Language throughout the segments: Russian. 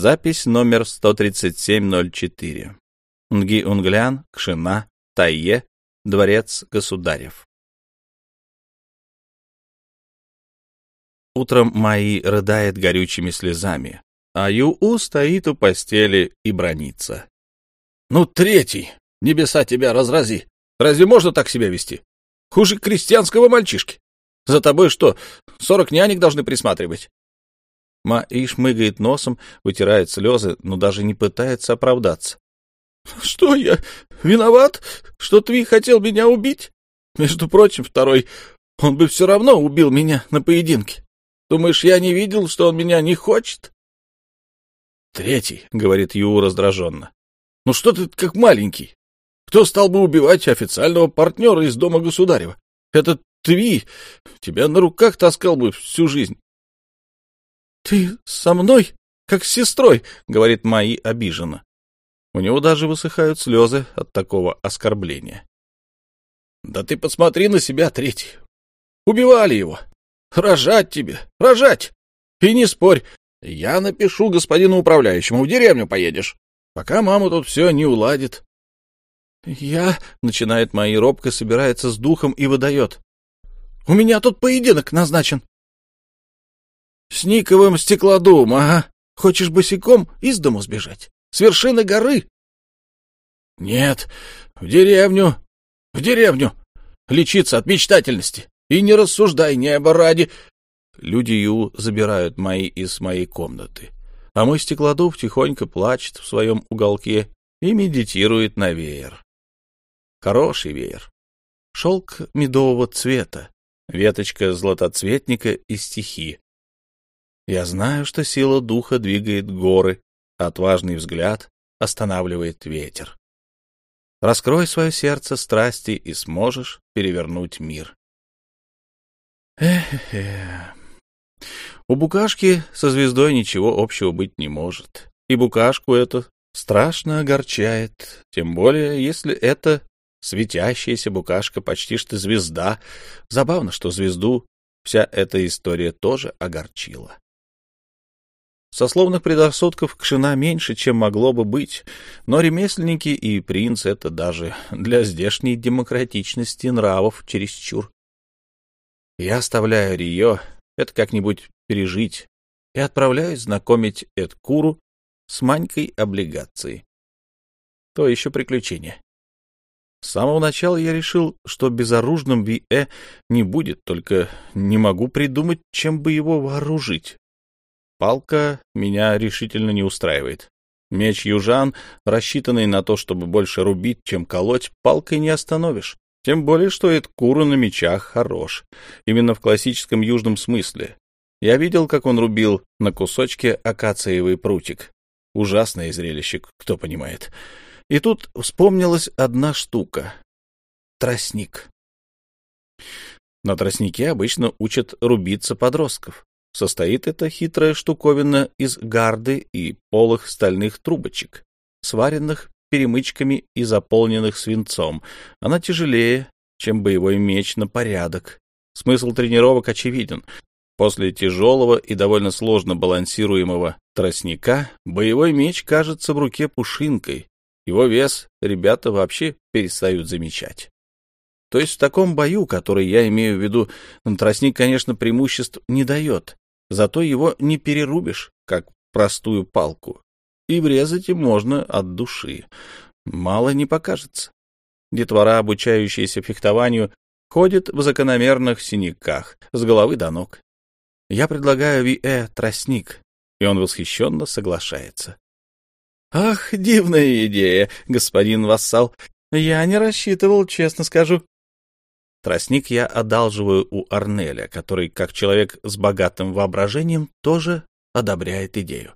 Запись номер 13704. Нги-Унглян, Кшина, Тайе, Дворец Государев. Утром Майи рыдает горючими слезами, а Ю-У стоит у постели и бронится. — Ну, третий! Небеса тебя разрази! Разве можно так себя вести? Хуже крестьянского мальчишки. За тобой что, сорок нянек должны присматривать? Маи шмыгает носом, вытирает слезы, но даже не пытается оправдаться. — Что я? Виноват? Что Тви хотел меня убить? Между прочим, второй, он бы все равно убил меня на поединке. Думаешь, я не видел, что он меня не хочет? — Третий, — говорит Ю раздраженно. — Ну что ты как маленький? Кто стал бы убивать официального партнера из дома государева? Этот Тви тебя на руках таскал бы всю жизнь. — Ты со мной, как с сестрой, — говорит Майи обиженно. У него даже высыхают слезы от такого оскорбления. — Да ты посмотри на себя, третий. Убивали его. Рожать тебе, рожать. И не спорь, я напишу господину управляющему, в деревню поедешь, пока мама тут все не уладит. «Я...» — начинает мои робко, собирается с духом и выдает. «У меня тут поединок назначен». «С Никовым стеклодум, ага. Хочешь босиком из дому сбежать? С вершины горы?» «Нет, в деревню, в деревню. Лечиться от мечтательности. И не рассуждай, небо ради...» Люди Ю забирают мои из моей комнаты, а мой стеклодув тихонько плачет в своем уголке и медитирует на веер. Хороший веер. Шелк медового цвета, веточка златоцветника и стихи. Я знаю, что сила духа двигает горы, отважный взгляд останавливает ветер. Раскрой свое сердце страсти и сможешь перевернуть мир. Эх-эх. У букашки со звездой ничего общего быть не может. И букашку это страшно огорчает, тем более, если это Светящаяся букашка, почти что звезда. Забавно, что звезду вся эта история тоже огорчила. Сословных предрассудков Кшина меньше, чем могло бы быть, но ремесленники и принц — это даже для здешней демократичности нравов чересчур. Я оставляю Рио, это как-нибудь пережить, и отправляюсь знакомить Эдкуру с Манькой облигацией. То еще приключение. С самого начала я решил, что безоружным Ви-Э не будет, только не могу придумать, чем бы его вооружить. Палка меня решительно не устраивает. Меч южан, рассчитанный на то, чтобы больше рубить, чем колоть, палкой не остановишь. Тем более, что Эдкуру на мечах хорош. Именно в классическом южном смысле. Я видел, как он рубил на кусочке акациевый прутик. Ужасное зрелище, кто понимает. И тут вспомнилась одна штука — тростник. На тростнике обычно учат рубиться подростков. Состоит эта хитрая штуковина из гарды и полых стальных трубочек, сваренных перемычками и заполненных свинцом. Она тяжелее, чем боевой меч на порядок. Смысл тренировок очевиден. После тяжелого и довольно сложно балансируемого тростника боевой меч кажется в руке пушинкой, его вес ребята вообще перестают замечать. То есть в таком бою, который я имею в виду, тростник, конечно, преимуществ не дает, зато его не перерубишь, как простую палку, и врезать им можно от души. Мало не покажется. Детвора, обучающаяся фехтованию, ходит в закономерных синяках с головы до ног. Я предлагаю Ви-Э тростник, и он восхищенно соглашается. «Ах, дивная идея, господин вассал. Я не рассчитывал, честно скажу». Тростник я одалживаю у Арнеля, который, как человек с богатым воображением, тоже одобряет идею.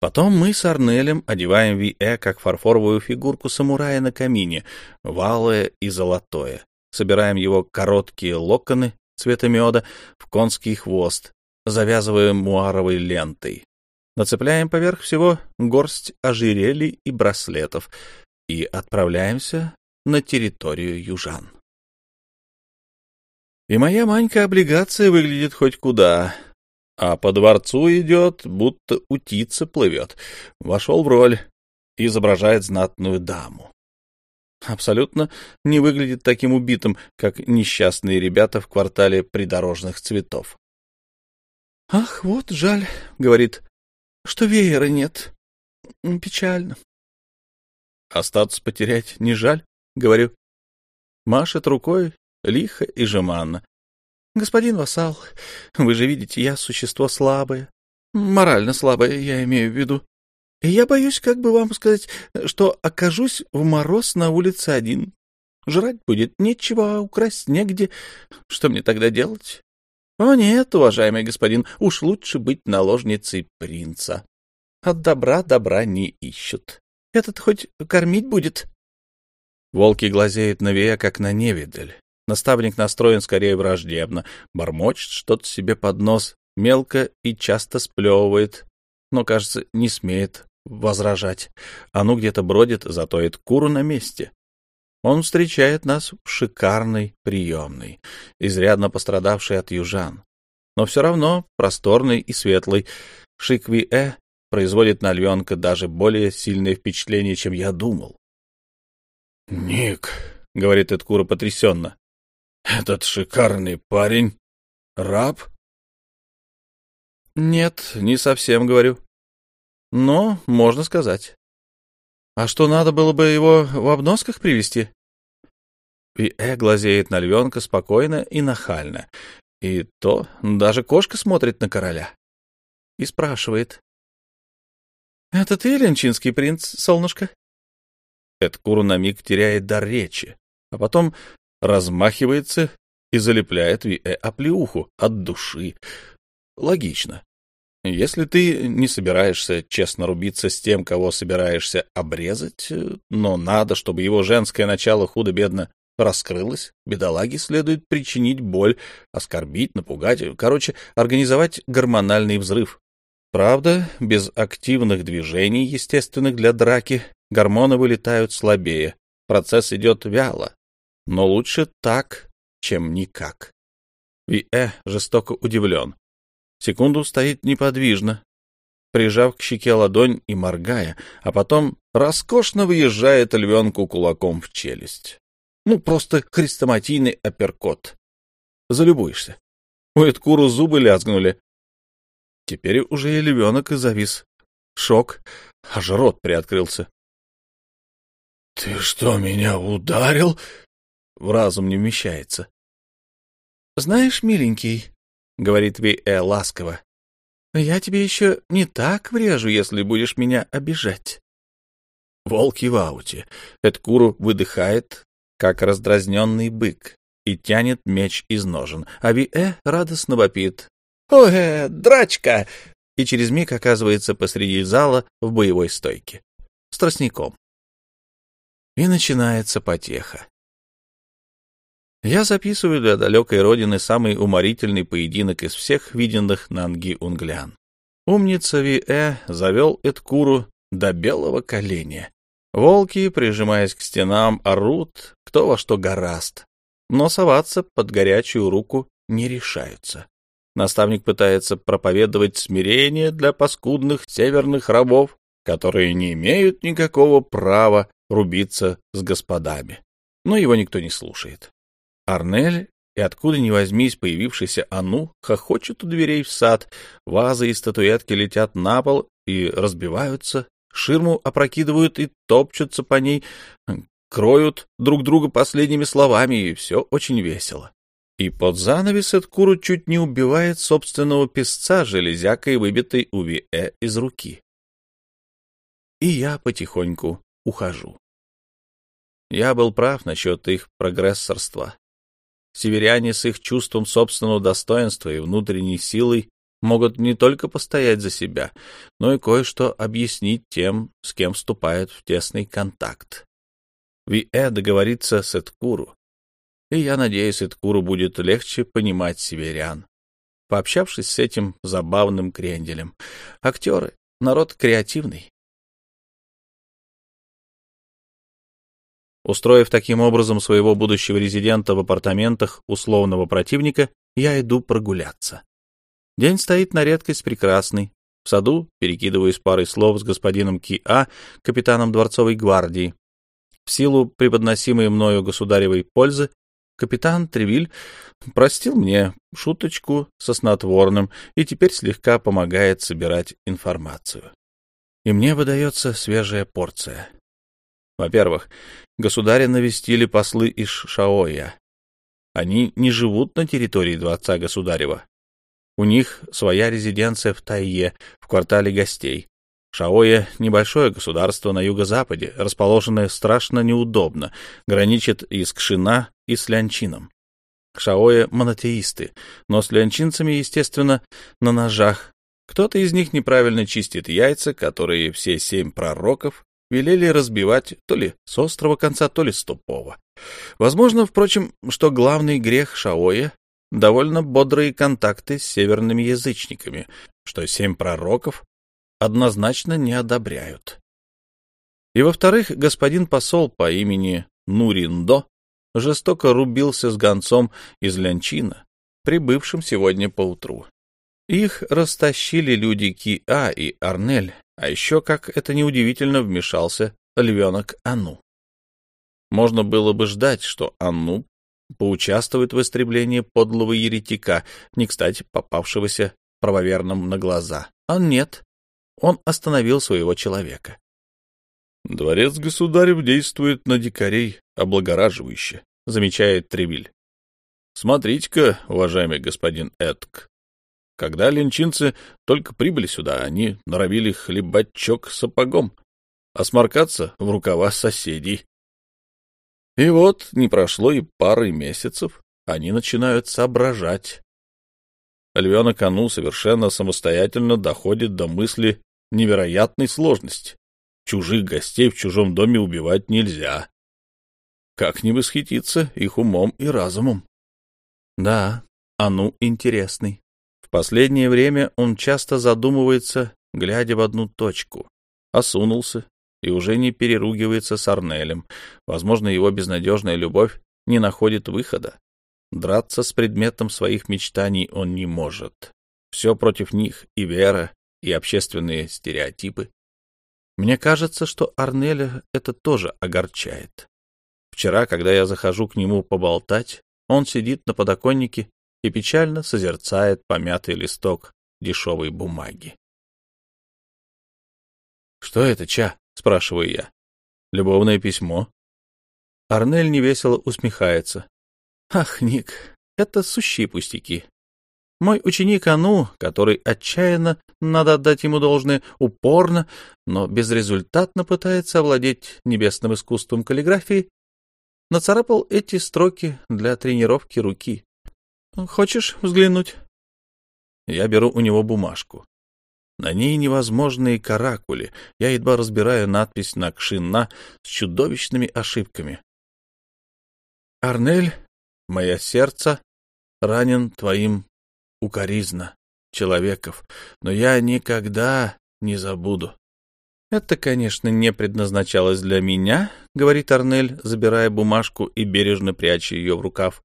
Потом мы с Арнелем одеваем Ви-Э как фарфоровую фигурку самурая на камине, валое и золотое. Собираем его короткие локоны цвета меда в конский хвост, завязываем муаровой лентой, нацепляем поверх всего горсть ожерелий и браслетов и отправляемся на территорию южан. И моя манька облигация выглядит хоть куда. а по дворцу идет, будто утица плывет. Вошел в роль, изображает знатную даму. Абсолютно не выглядит таким убитым, как несчастные ребята в квартале придорожных цветов. — Ах, вот жаль, — говорит, — что веера нет. Печально. — Остаться потерять не жаль, — говорю. Машет рукой лихо и жеманно. — Господин вассал, вы же видите, я существо слабое. Морально слабое, я имею в виду. И я боюсь, как бы вам сказать, что окажусь в мороз на улице один. Жрать будет нечего, а украсть негде. Что мне тогда делать? О нет, уважаемый господин, уж лучше быть наложницей принца. От добра добра не ищут. Этот хоть кормить будет? Волки глазеют на Вея, как на невидаль. Наставник настроен скорее враждебно, бормочет что-то себе под нос, мелко и часто сплевывает, но, кажется, не смеет возражать. А ну где-то бродит, затоет куру на месте. Он встречает нас в шикарной приемной, изрядно пострадавшей от южан. Но все равно просторный и светлый. Шикви-э производит на львенка даже более сильное впечатление, чем я думал. — Ник, — говорит Эдкура потрясенно, — этот шикарный парень — раб? — Нет, не совсем, — говорю. Но можно сказать. А что, надо было бы его в обносках привести? И Э глазеет на львенка спокойно и нахально. И то даже кошка смотрит на короля. И спрашивает. — Это ты, ленчинский принц, солнышко? Эдкуру на миг теряет дар речи, а потом размахивается и залепляет Виэ оплеуху от души. Логично. Если ты не собираешься честно рубиться с тем, кого собираешься обрезать, но надо, чтобы его женское начало худо-бедно раскрылось, бедолаге следует причинить боль, оскорбить, напугать, короче, организовать гормональный взрыв. Правда, без активных движений, естественных для драки, гормоны вылетают слабее, процесс идет вяло, но лучше так, чем никак. Виэ жестоко удивлен. Секунду стоит неподвижно, прижав к щеке ладонь и моргая, а потом роскошно выезжает львенку кулаком в челюсть. Ну, просто хрестоматийный апперкот. Залюбуешься. У Эдкуру зубы лязгнули. Теперь уже и львенок и завис. Шок, аж рот приоткрылся. — Ты что, меня ударил? В разум не вмещается. — Знаешь, миленький, — говорит Ви-Э ласково, — я тебе еще не так врежу, если будешь меня обижать. Волки в ауте. Эдкуру выдыхает, как раздразненный бык, и тянет меч из ножен, а Ви-Э радостно вопит. «Ой, драчка!» и через миг оказывается посреди зала в боевой стойке. С тростником. И начинается потеха. Я записываю для далекой родины самый уморительный поединок из всех виденных на Анги-Унглян. Умница Ви-Э завел Эдкуру до белого коленя. Волки, прижимаясь к стенам, орут, кто во что гораст, но соваться под горячую руку не решаются. Наставник пытается проповедовать смирение для паскудных северных рабов, которые не имеют никакого права рубиться с господами. Но его никто не слушает. Арнель и откуда ни возьмись появившийся Ану хохочет у дверей в сад, вазы и статуэтки летят на пол и разбиваются, ширму опрокидывают и топчутся по ней, кроют друг друга последними словами, и все очень весело. И под занавес Эдкуру чуть не убивает собственного песца железякой, выбитой у Виэ из руки. И я потихоньку ухожу. Я был прав насчет их прогрессорства. Северяне с их чувством собственного достоинства и внутренней силой могут не только постоять за себя, но и кое-что объяснить тем, с кем вступают в тесный контакт. Виэ договорится с Эдкуру, и я надеюсь, Эдкуру будет легче понимать северян. Пообщавшись с этим забавным кренделем, актеры — народ креативный. Устроив таким образом своего будущего резидента в апартаментах условного противника, я иду прогуляться. День стоит на редкость прекрасный. В саду перекидываюсь парой слов с господином Ки-А, капитаном дворцовой гвардии. В силу преподносимой мною государевой пользы, капитан Тревиль простил мне шуточку со снотворным и теперь слегка помогает собирать информацию. И мне выдается свежая порция. Во-первых, государя навестили послы из Шаоя. Они не живут на территории дворца государева. У них своя резиденция в Тайе, в квартале гостей. Шаоя — небольшое государство на юго-западе, расположенное страшно неудобно, граничит и с Кшина, и с Лянчином. Шаоя — монотеисты, но с лянчинцами, естественно, на ножах. Кто-то из них неправильно чистит яйца, которые все семь пророков велели разбивать то ли с острого конца, то ли с тупого. Возможно, впрочем, что главный грех Шаоя — довольно бодрые контакты с северными язычниками, что семь пророков однозначно не одобряют. И, во-вторых, господин посол по имени Нуриндо жестоко рубился с гонцом из Лянчина, прибывшим сегодня поутру. Их растащили люди Ки-А и Арнель, а еще, как это неудивительно, вмешался львенок Ану. Можно было бы ждать, что Анну поучаствует в истреблении подлого еретика, не кстати попавшегося правоверным на глаза. А нет, он остановил своего человека. «Дворец государев действует на дикарей облагораживающе», — замечает Тревиль. «Смотрите-ка, уважаемый господин Эдк, когда ленчинцы только прибыли сюда, они норовили хлебать чок сапогом, а сморкаться в рукава соседей. И вот не прошло и пары месяцев, они начинают соображать. Львенок Ану совершенно самостоятельно доходит до мысли невероятной сложности. Чужих гостей в чужом доме убивать нельзя. Как не восхититься их умом и разумом? Да, Ану интересный. Последнее время он часто задумывается, глядя в одну точку. Осунулся, и уже не переругивается с Арнелем. Возможно, его безнадежная любовь не находит выхода. Драться с предметом своих мечтаний он не может. Все против них, и вера, и общественные стереотипы. Мне кажется, что Арнеля это тоже огорчает. Вчера, когда я захожу к нему поболтать, он сидит на подоконнике и печально созерцает помятый листок дешевой бумаги. — Что это, Ча? — спрашиваю я. «Любовное письмо?» Арнель невесело усмехается. «Ах, Ник, это сущие пустяки. Мой ученик Ану, который отчаянно, надо отдать ему должное, упорно, но безрезультатно пытается овладеть небесным искусством каллиграфии, нацарапал эти строки для тренировки руки. Хочешь взглянуть?» Я беру у него бумажку. На ней невозможные каракули. Я едва разбираю надпись на кшинна с чудовищными ошибками. «Арнель, мое сердце ранен твоим укоризна, человеков, но я никогда не забуду». «Это, конечно, не предназначалось для меня», — говорит Арнель, забирая бумажку и бережно пряча ее в рукав.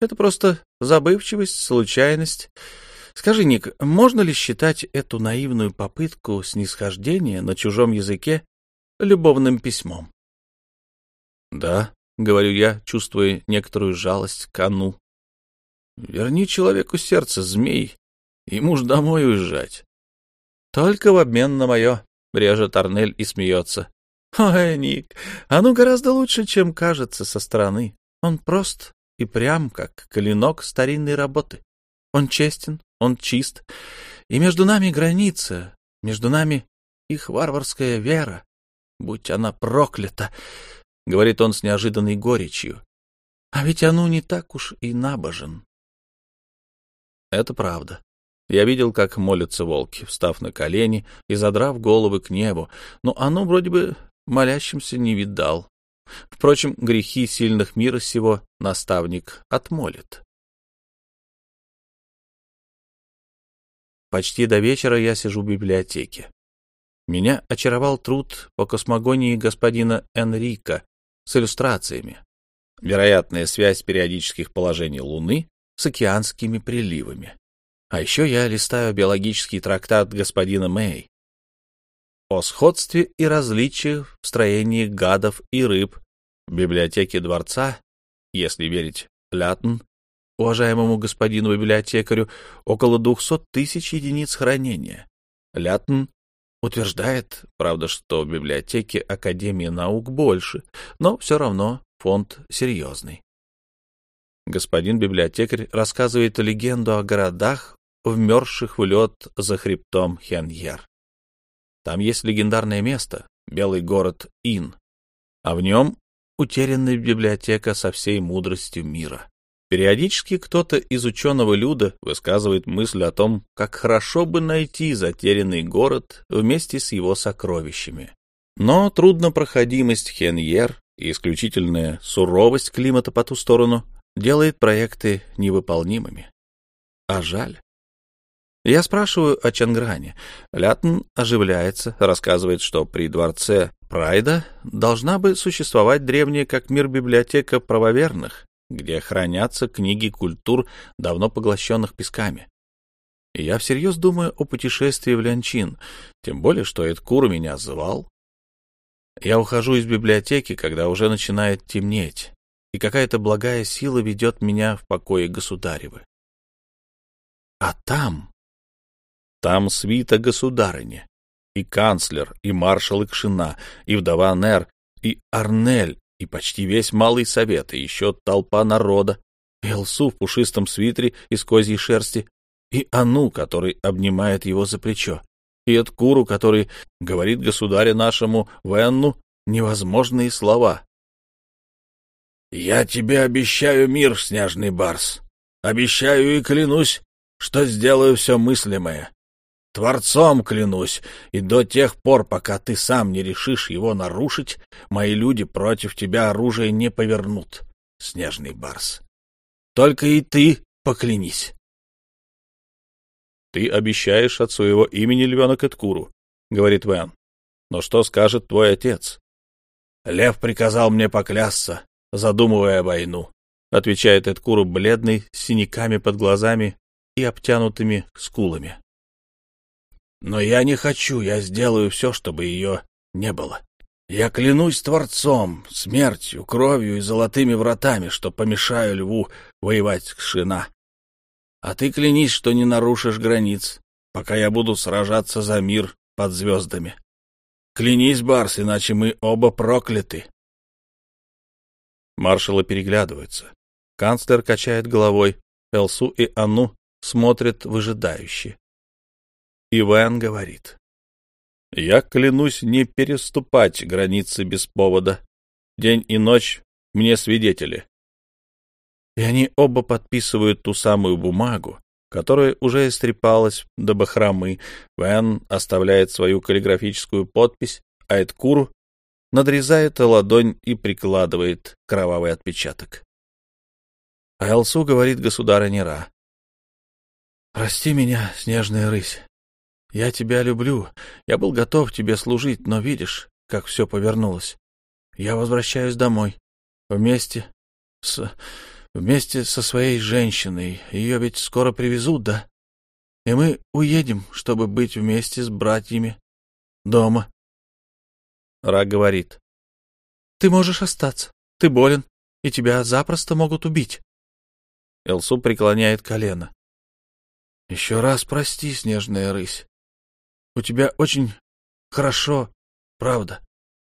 «Это просто забывчивость, случайность. Скажи, Ник, можно ли считать эту наивную попытку снисхождения на чужом языке любовным письмом? — Да, — говорю я, чувствуя некоторую жалость к Анну. — Верни человеку сердце, змей, ему ж домой уезжать. — Только в обмен на мое, — режет Арнель и смеется. — Ой, Ник, оно гораздо лучше, чем кажется со стороны. Он прост и прям, как клинок старинной работы. Он честен, он чист. И между нами граница, между нами их варварская вера, будь она проклята, — говорит он с неожиданной горечью. А ведь оно не так уж и набожен. Это правда. Я видел, как молятся волки, встав на колени и задрав головы к небу, но оно вроде бы молящимся не видал. Впрочем, грехи сильных мира сего наставник отмолит. Почти до вечера я сижу в библиотеке. Меня очаровал труд по космогонии господина Энрика с иллюстрациями. Вероятная связь периодических положений Луны с океанскими приливами. А еще я листаю биологический трактат господина Мэй о сходстве и различиях в строении гадов и рыб библиотеке дворца, если верить Лятн, уважаемому господину библиотекарю, около двухсот тысяч единиц хранения. Лятн утверждает, правда, что в библиотеке Академии наук больше, но все равно фонд серьезный. Господин библиотекарь рассказывает легенду о городах, вмерзших в лед за хребтом Хеньер. Там есть легендарное место, белый город Ин, а в нем утерянная библиотека со всей мудростью мира. Периодически кто-то из ученого люда высказывает мысль о том, как хорошо бы найти затерянный город вместе с его сокровищами. Но труднопроходимость Хеньер и исключительная суровость климата по ту сторону делает проекты невыполнимыми. А жаль. Я спрашиваю о Чангране. Лятн оживляется, рассказывает, что при дворце Прайда должна бы существовать древняя как мир библиотека правоверных, где хранятся книги культур, давно поглощенных песками. И я всерьез думаю о путешествии в Лянчин, тем более, что Эдкур меня звал. Я ухожу из библиотеки, когда уже начинает темнеть, и какая-то благая сила ведет меня в покое государевы. А там... Там свита государыни, и канцлер, и маршал Икшина, и вдова Нер, и Арнель, и почти весь малый совет, и еще толпа народа, и Элсу в пушистом свитере из козьей шерсти, и Ану, который обнимает его за плечо, и Эдкуру, который говорит государю нашему Венну невозможные слова. «Я тебе обещаю мир, снежный барс, обещаю и клянусь, что сделаю все мыслимое. Творцом клянусь, и до тех пор, пока ты сам не решишь его нарушить, мои люди против тебя оружие не повернут, снежный барс. Только и ты поклянись. — Ты обещаешь от своего имени львенок Эткуру, — говорит Вэн. — Но что скажет твой отец? — Лев приказал мне поклясться, задумывая войну, — отвечает Эткуру бледный, с синяками под глазами и обтянутыми скулами. Но я не хочу, я сделаю все, чтобы ее не было. Я клянусь Творцом, смертью, кровью и золотыми вратами, что помешаю льву воевать с Шина. А ты клянись, что не нарушишь границ, пока я буду сражаться за мир под звездами. Клянись, Барс, иначе мы оба прокляты. Маршалы переглядываются. Канцлер качает головой. Элсу и Анну смотрят выжидающе. Иван говорит. «Я клянусь не переступать границы без повода. День и ночь мне свидетели». И они оба подписывают ту самую бумагу, которая уже истрепалась до бахромы. Вэн оставляет свою каллиграфическую подпись, а Эдкур надрезает ладонь и прикладывает кровавый отпечаток. А Элсу говорит государыня Ра. «Прости меня, снежная рысь. Я тебя люблю. Я был готов тебе служить, но видишь, как все повернулось. Я возвращаюсь домой. Вместе с... вместе со своей женщиной. Ее ведь скоро привезут, да? И мы уедем, чтобы быть вместе с братьями. Дома. Ра говорит. Ты можешь остаться. Ты болен, и тебя запросто могут убить. Элсу преклоняет колено. Еще раз прости, снежная рысь. У тебя очень хорошо, правда.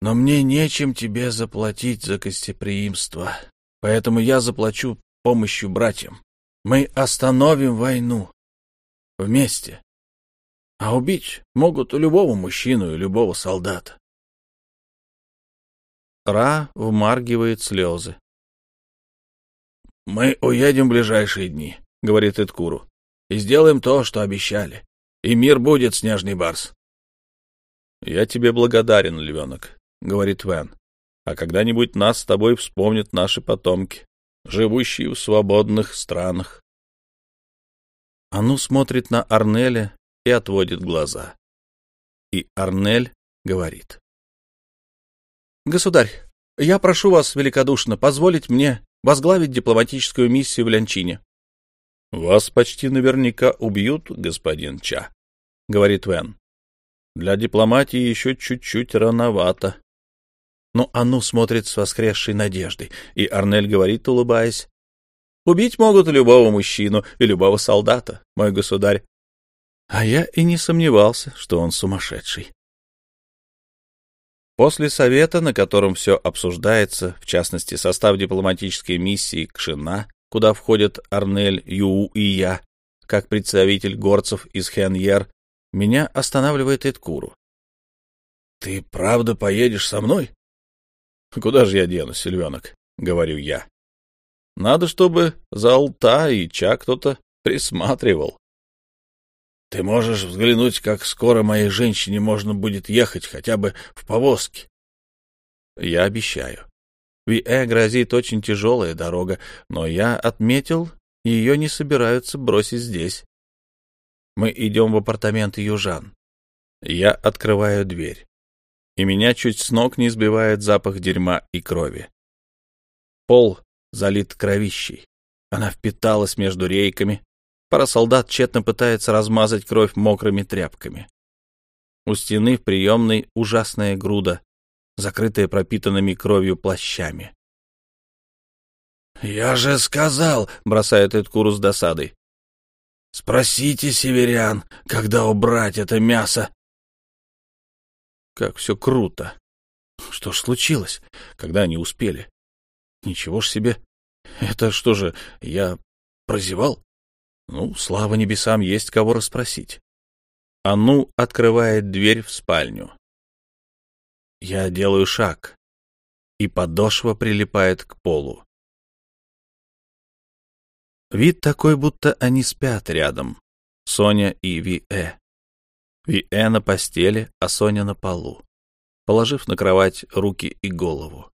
Но мне нечем тебе заплатить за гостеприимство, поэтому я заплачу помощью братьям. Мы остановим войну. Вместе. А убить могут любого мужчину и любого солдата. Ра вмаргивает слезы. «Мы уедем в ближайшие дни», — говорит Эдкуру, — «и сделаем то, что обещали и мир будет, снежный барс. — Я тебе благодарен, львенок, — говорит Вен. — А когда-нибудь нас с тобой вспомнят наши потомки, живущие в свободных странах. Ану смотрит на Арнеля и отводит глаза. И Арнель говорит. — Государь, я прошу вас великодушно позволить мне возглавить дипломатическую миссию в Лянчине. «Вас почти наверняка убьют, господин Ча», — говорит Вен. «Для дипломатии еще чуть-чуть рановато». Но Ану смотрит с воскресшей надеждой, и Арнель говорит, улыбаясь, «Убить могут любого мужчину и любого солдата, мой государь». А я и не сомневался, что он сумасшедший. После совета, на котором все обсуждается, в частности, состав дипломатической миссии Кшина, куда входят Арнель, Ю и я, как представитель горцев из Хеньер, меня останавливает Эдкуру. — Ты правда поедешь со мной? — Куда же я денусь, Сильвенок? — говорю я. — Надо, чтобы за Алта и Ча кто-то присматривал. — Ты можешь взглянуть, как скоро моей женщине можно будет ехать хотя бы в повозке. — Я обещаю. Виэ грозит очень тяжелая дорога, но я отметил, ее не собираются бросить здесь. Мы идем в апартаменты южан. Я открываю дверь, и меня чуть с ног не сбивает запах дерьма и крови. Пол залит кровищей. Она впиталась между рейками. Пара солдат тщетно пытается размазать кровь мокрыми тряпками. У стены в приемной ужасная груда закрытая пропитанными кровью плащами. «Я же сказал!» — бросает Эдкуру с досадой. «Спросите северян, когда убрать это мясо!» Как все круто! Что ж случилось, когда они успели? Ничего ж себе! Это что же, я прозевал? Ну, слава небесам, есть кого расспросить. Ану открывает дверь в спальню. Я делаю шаг, и подошва прилипает к полу. Вид такой, будто они спят рядом. Соня и Ви-Э. Ви-Э на постели, а Соня на полу, положив на кровать руки и голову.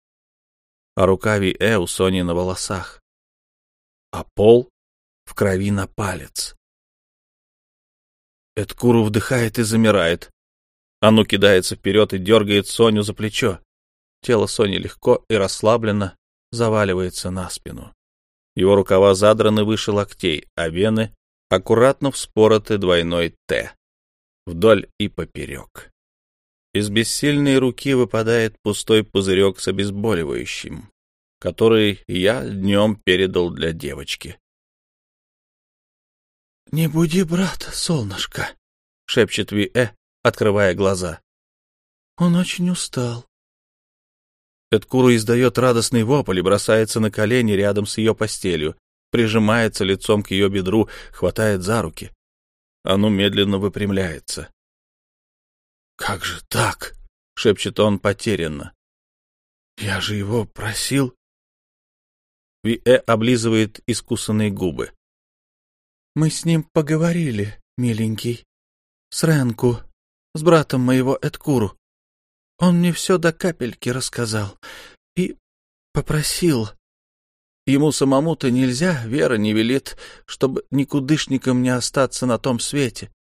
А рука Ви-Э у Сони на волосах. А пол в крови на палец. Эдкуру вдыхает и замирает. Ану кидается вперед и дергает Соню за плечо. Тело Сони легко и расслабленно заваливается на спину. Его рукава задраны выше локтей, а вены аккуратно вспороты двойной «Т» вдоль и поперек. Из бессильной руки выпадает пустой пузырек с обезболивающим, который я днем передал для девочки. — Не буди брата, солнышко, — шепчет Ви-Э, открывая глаза. Он очень устал. Эдкуру издает радостный вопль и бросается на колени рядом с ее постелью, прижимается лицом к ее бедру, хватает за руки. Оно медленно выпрямляется. «Как же так?» — шепчет он потерянно. «Я же его просил...» Виэ облизывает искусанные губы. «Мы с ним поговорили, миленький. С Ренку с братом моего Эдкуру. Он мне все до капельки рассказал и попросил. Ему самому-то нельзя, Вера не велит, чтобы никудышником не остаться на том свете.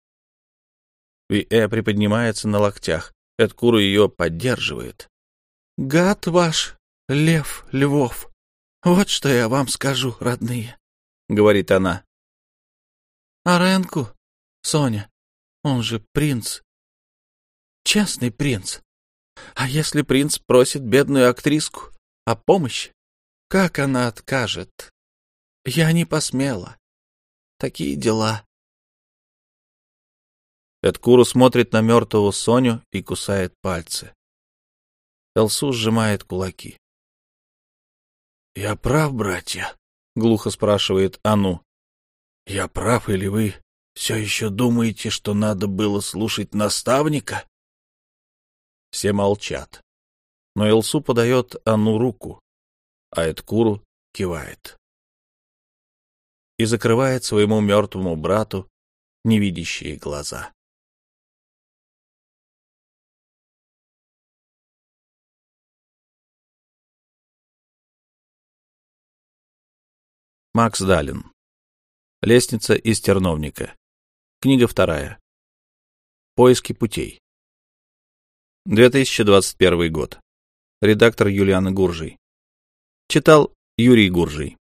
Виэ приподнимается на локтях. Эдкуру ее поддерживает. — Гад ваш, лев львов! Вот что я вам скажу, родные, — говорит она. — Аренку, Соня, он же принц, Честный принц. А если принц просит бедную актриску о помощи, как она откажет? Я не посмела. Такие дела. Эдкуру смотрит на мертвого Соню и кусает пальцы. Элсу сжимает кулаки. — Я прав, братья? — глухо спрашивает Ану. — Я прав или вы все еще думаете, что надо было слушать наставника? Все молчат. Но Элсу подает Анну руку, а Эдкуру кивает. И закрывает своему мертвому брату невидящие глаза. Макс Далин. Лестница из терновника. Книга вторая. Поиски путей. 2021 год. Редактор Юлиана Гуржий. Читал Юрий Гуржий.